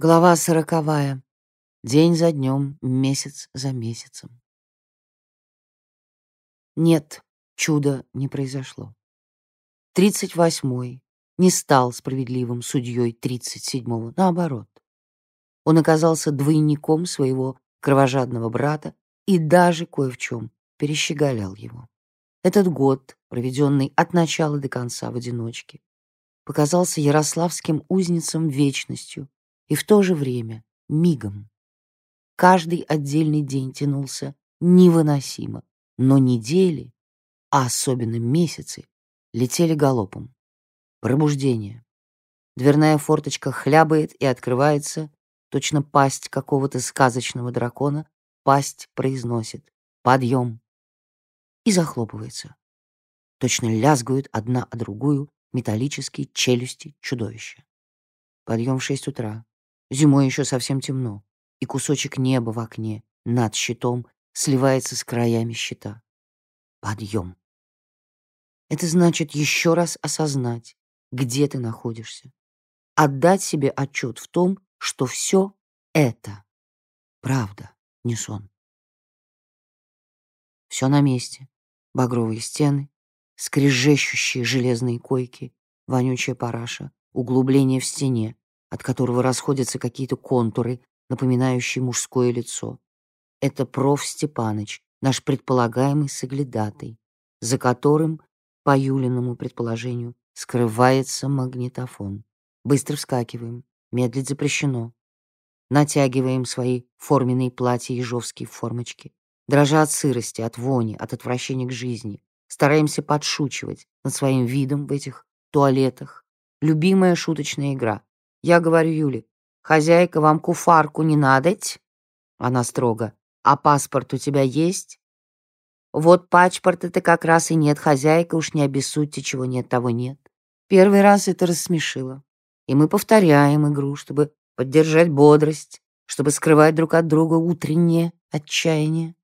Глава сороковая. День за днем, месяц за месяцем. Нет, чуда не произошло. Тридцать восьмой не стал справедливым судьей тридцать седьмого, наоборот. Он оказался двойником своего кровожадного брата и даже кое в чем перещеголял его. Этот год, проведенный от начала до конца в одиночке, показался ярославским узницам вечностью, и в то же время мигом. Каждый отдельный день тянулся невыносимо, но недели, а особенно месяцы, летели галопом. Пробуждение. Дверная форточка хлябает и открывается, точно пасть какого-то сказочного дракона, пасть произносит «Подъем!» и захлопывается. Точно лязгают одна о другую металлические челюсти чудовища. Подъем в шесть утра. Зимой еще совсем темно, и кусочек неба в окне над щитом сливается с краями щита. Подъем. Это значит еще раз осознать, где ты находишься. Отдать себе отчет в том, что все это правда, не сон. Все на месте. Багровые стены, скрежещущие железные койки, вонючая параша, углубление в стене, от которого расходятся какие-то контуры, напоминающие мужское лицо. Это проф. Степаныч, наш предполагаемый соглядатый, за которым, по Юлиному предположению, скрывается магнитофон. Быстро вскакиваем, медлить запрещено. Натягиваем свои форменные платья ежовские формочки. Дрожа от сырости, от вони, от отвращения к жизни. Стараемся подшучивать над своим видом в этих туалетах. Любимая шуточная игра. Я говорю Юле, хозяйка, вам куфарку не надоть? Она строго. А паспорт у тебя есть? Вот паспорт это как раз и нет, хозяйка, уж не обессудьте, чего нет, того нет. Первый раз это рассмешило. И мы повторяем игру, чтобы поддержать бодрость, чтобы скрывать друг от друга утреннее отчаяние.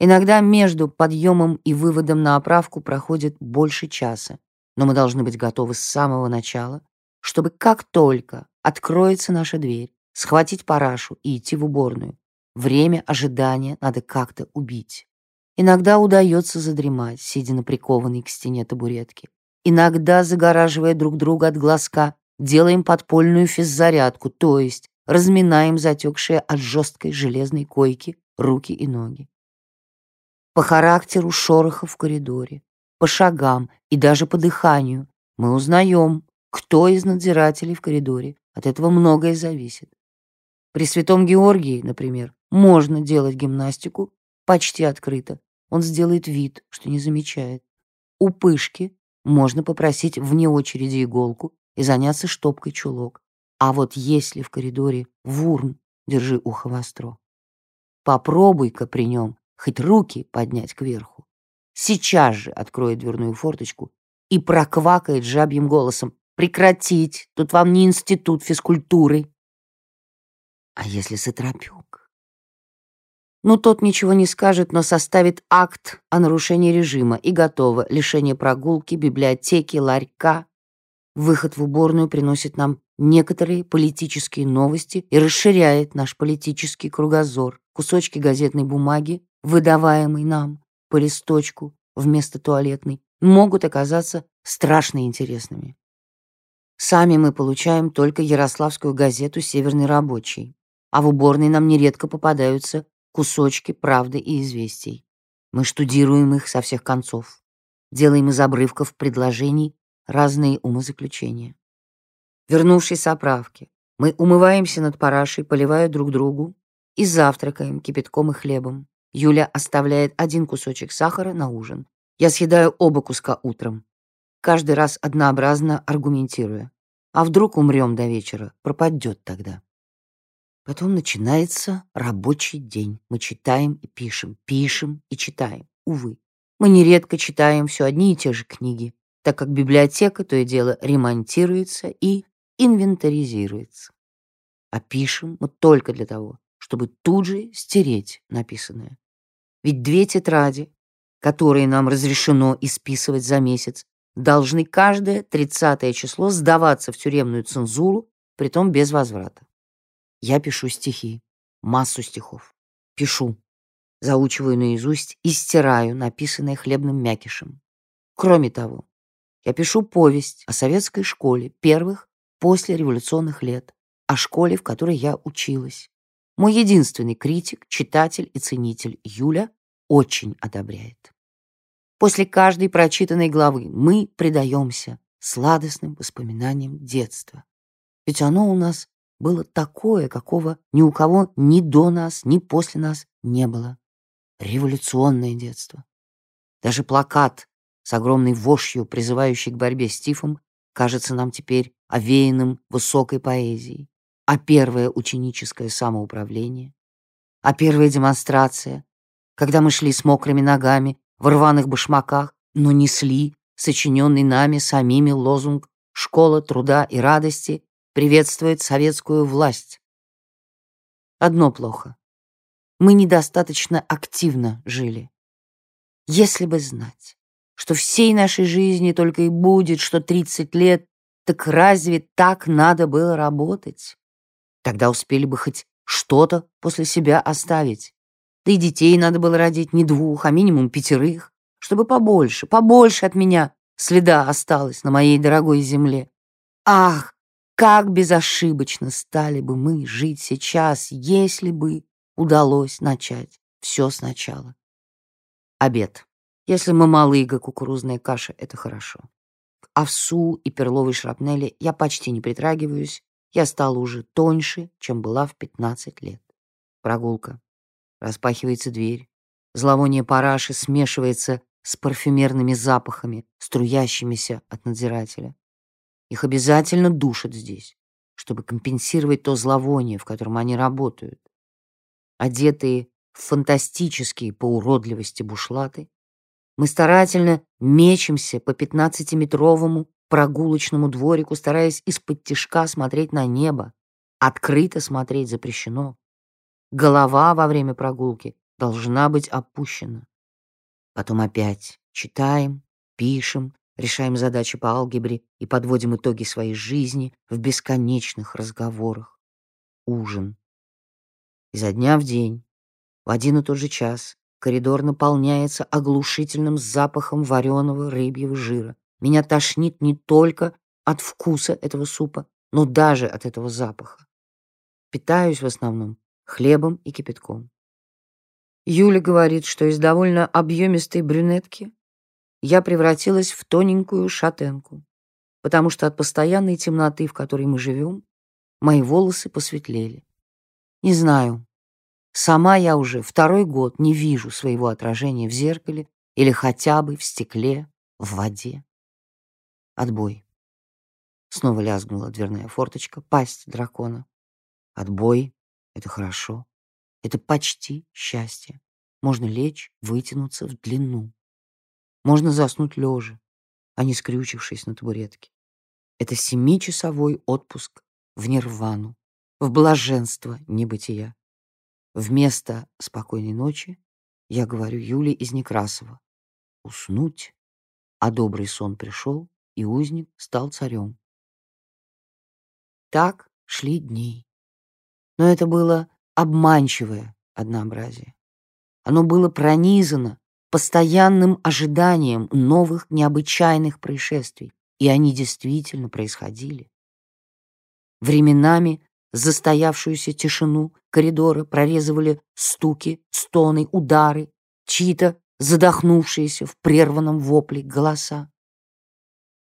Иногда между подъемом и выводом на оправку проходит больше часа, но мы должны быть готовы с самого начала, чтобы как только откроется наша дверь, схватить парашу и идти в уборную. Время ожидания надо как-то убить. Иногда удается задремать, сидя на прикованной к стене табуретке. Иногда, загораживая друг друга от глазка, делаем подпольную физзарядку, то есть разминаем затекшие от жесткой железной койки руки и ноги. По характеру шороха в коридоре, по шагам и даже по дыханию мы узнаем, кто из надзирателей в коридоре. От этого многое зависит. При Святом Георгии, например, можно делать гимнастику почти открыто. Он сделает вид, что не замечает. У Пышки можно попросить вне очереди иголку и заняться штопкой чулок. А вот если в коридоре вурм, держи ухо востро. Попробуй-ка при нем хоть руки поднять кверху. Сейчас же откроет дверную форточку и проквакает жабьим голосом. Прекратить. Тут вам не институт физкультуры. А если Сатропюк? Ну, тот ничего не скажет, но составит акт о нарушении режима, и готово. Лишение прогулки, библиотеки, ларька. Выход в уборную приносит нам некоторые политические новости и расширяет наш политический кругозор. Кусочки газетной бумаги, выдаваемой нам по листочку вместо туалетной, могут оказаться страшно интересными. Сами мы получаем только Ярославскую газету «Северный рабочий», а в уборной нам нередко попадаются кусочки правды и известий. Мы штудируем их со всех концов, делаем из обрывков предложений разные умозаключения. Вернувшись с оправки, мы умываемся над парашей, поливая друг другу, и завтракаем кипятком и хлебом. Юля оставляет один кусочек сахара на ужин. Я съедаю оба куска утром каждый раз однообразно аргументируя. А вдруг умрем до вечера, пропадет тогда. Потом начинается рабочий день. Мы читаем и пишем, пишем и читаем. Увы, мы нередко читаем все одни и те же книги, так как библиотека то и дело ремонтируется и инвентаризируется. А пишем мы только для того, чтобы тут же стереть написанное. Ведь две тетради, которые нам разрешено исписывать за месяц, должны каждое тридцатое число сдаваться в тюремную цензуру, притом без возврата. Я пишу стихи, массу стихов. Пишу, заучиваю наизусть и стираю написанное хлебным мякишем. Кроме того, я пишу повесть о советской школе первых послереволюционных лет, о школе, в которой я училась. Мой единственный критик, читатель и ценитель Юля очень одобряет. После каждой прочитанной главы мы предаемся сладостным воспоминаниям детства. Ведь оно у нас было такое, какого ни у кого ни до нас, ни после нас не было. Революционное детство. Даже плакат с огромной вошью, призывающий к борьбе с тифом, кажется нам теперь овеянным высокой поэзией. А первое ученическое самоуправление, а первая демонстрация, когда мы шли с мокрыми ногами в рваных башмаках, но несли сочиненный нами самими лозунг «Школа труда и радости приветствует советскую власть». Одно плохо. Мы недостаточно активно жили. Если бы знать, что всей нашей жизни только и будет, что 30 лет, так разве так надо было работать? Тогда успели бы хоть что-то после себя оставить. Да и детей надо было родить не двух, а минимум пятерых, чтобы побольше, побольше от меня следа осталось на моей дорогой земле. Ах, как безошибочно стали бы мы жить сейчас, если бы удалось начать все сначала. Обед. Если мамалыга, кукурузная каша — это хорошо. К овсу и перловой шрапнели я почти не притрагиваюсь, я стала уже тоньше, чем была в 15 лет. Прогулка. Распахивается дверь. Зловоние параши смешивается с парфюмерными запахами, струящимися от надзирателя. Их обязательно душат здесь, чтобы компенсировать то зловоние, в котором они работают. Одетые в фантастические по уродливости бушлаты, мы старательно мечемся по пятнадцатиметровому прогулочному дворику, стараясь из-под тишка смотреть на небо. Открыто смотреть запрещено. Голова во время прогулки должна быть опущена. Потом опять читаем, пишем, решаем задачи по алгебре и подводим итоги своей жизни в бесконечных разговорах. Ужин. Изо дня в день, в один и тот же час, Коридор наполняется оглушительным запахом вареного рыбьего жира. Меня тошнит не только от вкуса этого супа, но даже от этого запаха. Питаюсь в основном хлебом и кипятком. Юля говорит, что из довольно объемистой брюнетки я превратилась в тоненькую шатенку, потому что от постоянной темноты, в которой мы живем, мои волосы посветлели. Не знаю, Сама я уже второй год не вижу своего отражения в зеркале или хотя бы в стекле, в воде. Отбой. Снова лязгнула дверная форточка, пасть дракона. Отбой — это хорошо. Это почти счастье. Можно лечь, вытянуться в длину. Можно заснуть лежа, а не скрючившись на табуретке. Это семичасовой отпуск в нирвану, в блаженство небытия. Вместо «спокойной ночи» я говорю Юле из Некрасова «уснуть», а добрый сон пришел, и узник стал царем. Так шли дни. Но это было обманчивое однообразие. Оно было пронизано постоянным ожиданием новых необычайных происшествий, и они действительно происходили. Временами Застоявшуюся тишину коридора прорезывали стуки, стоны, удары, чьи-то задохнувшиеся в прерванном вопле голоса.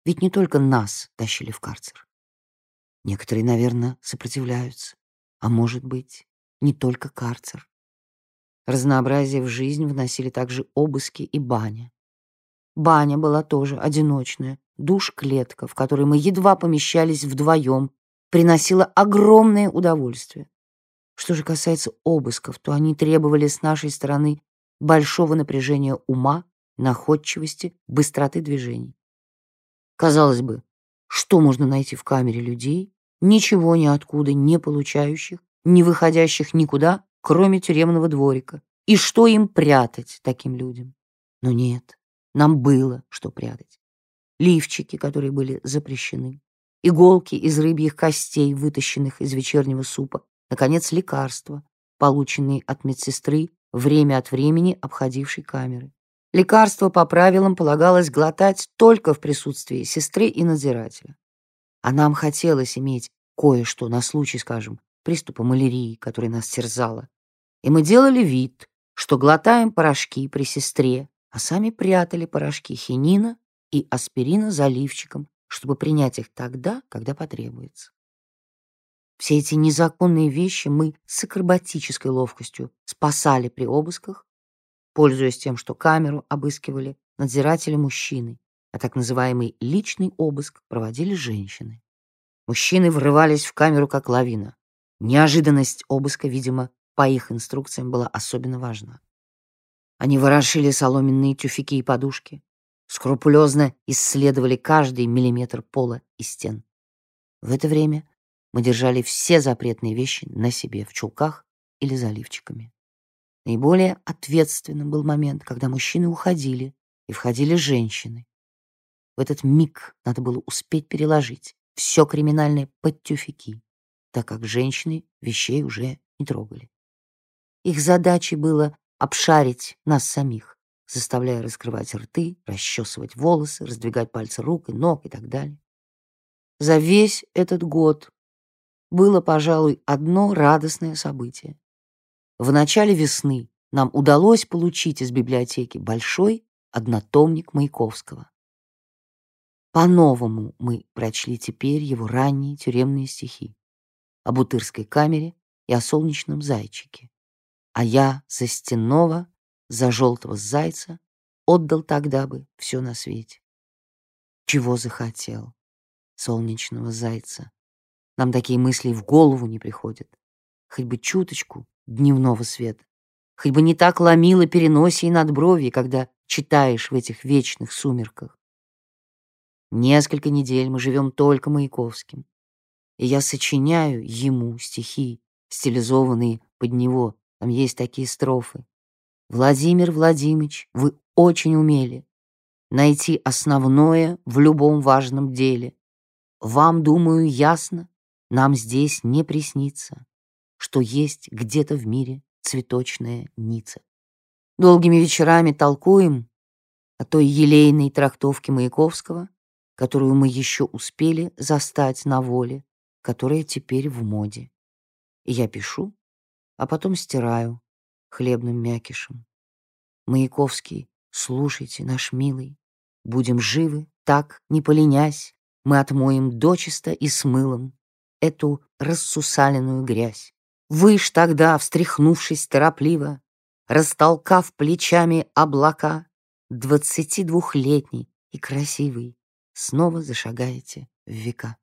Ведь не только нас тащили в карцер. Некоторые, наверное, сопротивляются. А может быть, не только карцер. Разнообразие в жизнь вносили также обыски и баня. Баня была тоже одиночная, душ-клетка, в которой мы едва помещались вдвоем приносило огромное удовольствие. Что же касается обысков, то они требовали с нашей стороны большого напряжения ума, находчивости, быстроты движений. Казалось бы, что можно найти в камере людей, ничего ниоткуда не получающих, не выходящих никуда, кроме тюремного дворика, и что им прятать таким людям? Но нет, нам было что прятать. Лифчики, которые были запрещены, иголки из рыбьих костей, вытащенных из вечернего супа, наконец, лекарства, полученные от медсестры, время от времени обходившей камеры. Лекарство по правилам полагалось глотать только в присутствии сестры и надзирателя. А нам хотелось иметь кое-что на случай, скажем, приступа малярии, который нас терзала. И мы делали вид, что глотаем порошки при сестре, а сами прятали порошки хинина и аспирина заливчиком, чтобы принять их тогда, когда потребуется. Все эти незаконные вещи мы с акробатической ловкостью спасали при обысках, пользуясь тем, что камеру обыскивали надзиратели мужчины, а так называемый личный обыск проводили женщины. Мужчины врывались в камеру как лавина. Неожиданность обыска, видимо, по их инструкциям была особенно важна. Они ворошили соломенные тюфяки и подушки, скрупулезно исследовали каждый миллиметр пола и стен. В это время мы держали все запретные вещи на себе в чулках или заливчиками. Наиболее ответственным был момент, когда мужчины уходили и входили женщины. В этот миг надо было успеть переложить все криминальное под тюфяки, так как женщины вещей уже не трогали. Их задачей было обшарить нас самих, заставляя раскрывать рты, расчесывать волосы, раздвигать пальцы рук и ног и так далее. За весь этот год было, пожалуй, одно радостное событие. В начале весны нам удалось получить из библиотеки большой однотомник Маяковского. По-новому мы прочли теперь его ранние тюремные стихи о Бутырской камере и о солнечном зайчике. А я за стенного, за желтого зайца отдал тогда бы все на свете. Чего захотел солнечного зайца? Нам такие мысли в голову не приходят. Хоть бы чуточку дневного света. Хоть бы не так ломило переносе и надброви, когда читаешь в этих вечных сумерках. Несколько недель мы живем только Маяковским. И я сочиняю ему стихи, стилизованные под него. Там есть такие строфы. Владимир Владимирович, вы очень умели найти основное в любом важном деле. Вам, думаю, ясно, нам здесь не приснится, что есть где-то в мире цветочная ница. Долгими вечерами толкуем о той елейной трактовке Маяковского, которую мы еще успели застать на воле, которая теперь в моде. И я пишу, а потом стираю хлебным мякишем. Маяковский, слушайте, наш милый, будем живы, так, не поленясь, мы отмоем дочисто и с мылом эту рассусаленную грязь. Вы ж тогда, встряхнувшись торопливо, растолкав плечами облака, двадцати двухлетний и красивый, снова зашагаете в века.